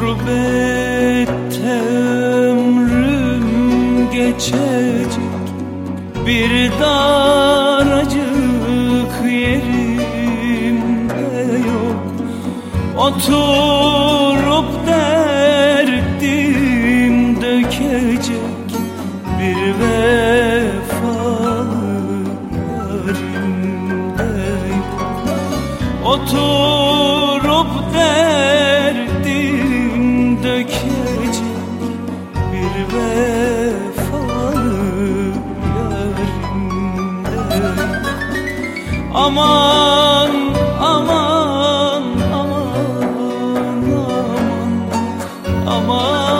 Gurbette ömrüm geçecek. Bir daracık yerimde yok. Oturup vefalı yarimde Aman aman aman aman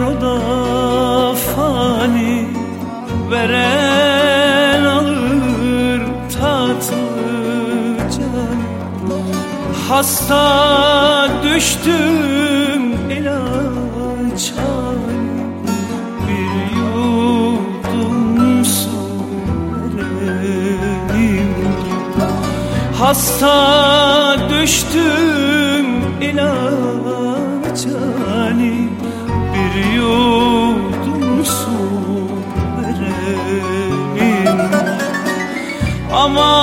o da fani Veren alır tatlı can. Hasta düştüm ilaç Bir yudum su vereyim Hasta düştüm ilaç Bir yudum su vereyim Aman